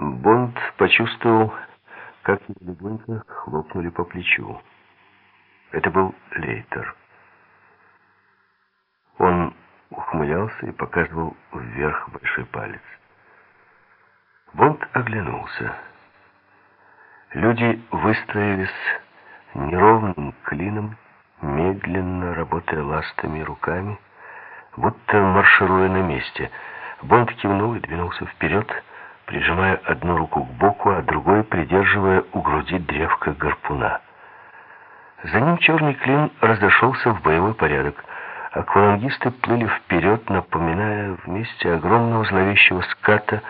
Бонд почувствовал, как его легонько хлопнули по плечу. Это был Лейтер. Он ухмылялся и показывал вверх большой палец. Бонд оглянулся. Люди выстроились неровным клином, медленно работая ластами руками, будто маршируя на месте. Бонд кивнул и двинулся вперед, прижимая одну руку к боку, а другой придерживая у груди древко гарпуна. За ним черный клин разошелся в боевой порядок. Аквалангисты плыли вперед, напоминая вместе огромного зловещего ската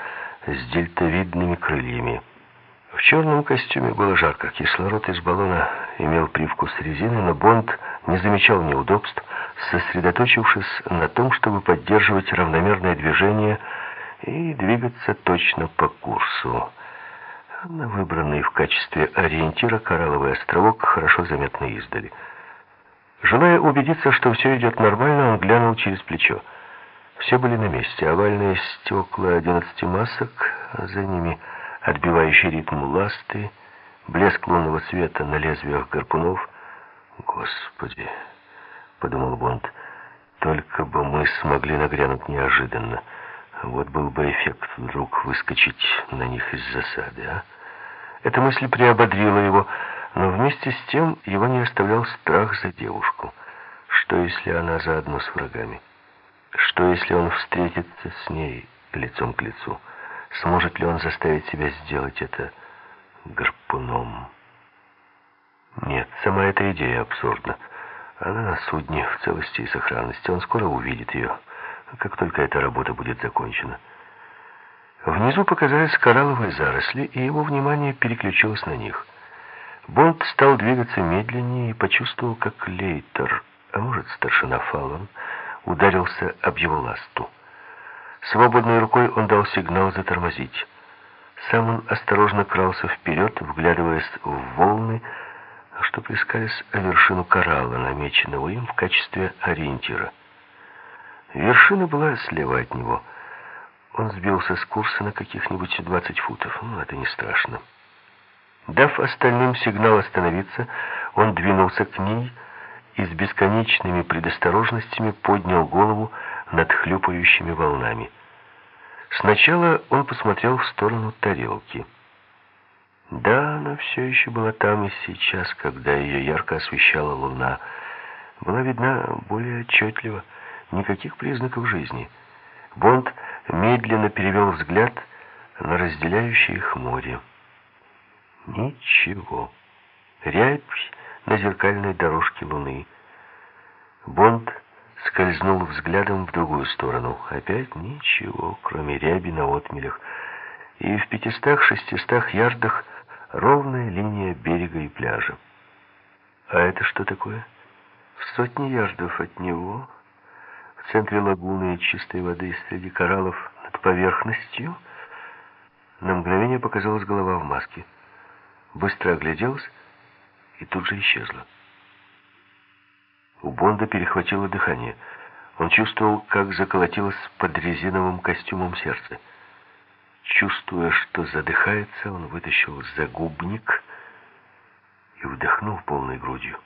с дельтовидными крыльями. В черном костюме было жарко. Кислород из баллона имел привкус резины, но Бонд не замечал неудобств, сосредоточившись на том, чтобы поддерживать равномерное движение и двигаться точно по курсу. На выбранный в качестве ориентира коралловый островок хорошо заметно издали. Желая убедиться, что все идет нормально, он глянул через плечо. Все были на месте. Овальные стекла одиннадцати масок, а за ними отбивающий ритм ласты, блеск лунного света на лезвиях гарпунов. «Господи!» — подумал Бонд. «Только бы мы смогли нагрянуть неожиданно». Вот был бы эффект вдруг выскочить на них из засады, а? Эта мысль приободрила его, но вместе с тем его не оставлял страх за девушку. Что, если она заодно с врагами? Что, если он встретится с ней лицом к лицу? Сможет ли он заставить себя сделать это гарпуном? Нет, сама эта идея абсурдна. Она на судне в целости и сохранности. Он скоро увидит ее как только эта работа будет закончена. Внизу показались коралловые заросли, и его внимание переключилось на них. Бонд стал двигаться медленнее и почувствовал, как Лейтер, а может старшина Фаллон, ударился об его ласту. Свободной рукой он дал сигнал затормозить. Сам он осторожно крался вперед, вглядываясь в волны, что плескались о вершину коралла, намеченного им в качестве ориентира. Вершина была слева от него. Он сбился с курса на каких-нибудь 20 футов. Ну, это не страшно. Дав остальным сигнал остановиться, он двинулся к ней и с бесконечными предосторожностями поднял голову над хлюпающими волнами. Сначала он посмотрел в сторону тарелки. Да, она все еще была там и сейчас, когда ее ярко освещала луна. Была видна более отчетливо. Никаких признаков жизни. Бонд медленно перевел взгляд на разделяющее их море. Ничего. Рябь на зеркальной дорожке луны. Бонд скользнул взглядом в другую сторону. Опять ничего, кроме ряби на отмелях. И в пятистах-шестистах ярдах ровная линия берега и пляжа. А это что такое? В сотни ярдов от него в центре лагуны чистой воды среди кораллов над поверхностью, на мгновение показалась голова в маске. Быстро огляделась и тут же исчезла. У Бонда перехватило дыхание. Он чувствовал, как заколотилось под резиновым костюмом сердце. Чувствуя, что задыхается, он вытащил загубник и вдохнул полной грудью.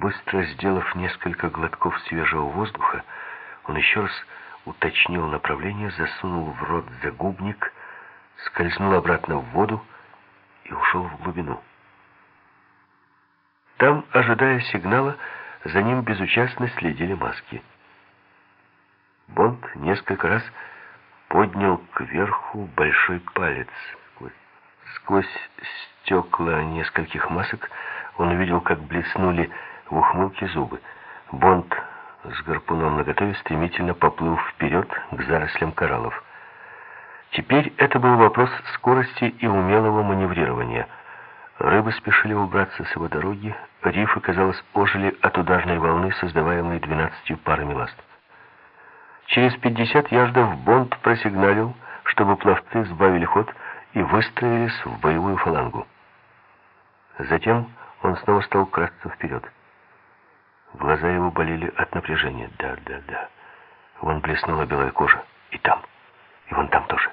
Быстро сделав несколько глотков свежего воздуха, он еще раз уточнил направление, засунул в рот загубник, скользнул обратно в воду и ушел в глубину. Там, ожидая сигнала, за ним безучастно следили маски. Бонд несколько раз поднял кверху большой палец. Сквозь стекла нескольких масок он увидел, как блеснули в ухмылке зубы. Бонд с гарпуном наготове стремительно поплыл вперед к зарослям кораллов. Теперь это был вопрос скорости и умелого маневрирования. Рыбы спешили убраться с его дороги, рифы, казалось, ожили от ударной волны, создаваемой двенадцатью парами ласт. Через пятьдесят ярдов Бонд просигналил, чтобы пловцы сбавили ход и выстроились в боевую фалангу. Затем он снова стал красться вперед. Глаза его болели от напряжения. Да, да, да. Вон блеснула белая кожа. И там. И вон там тоже.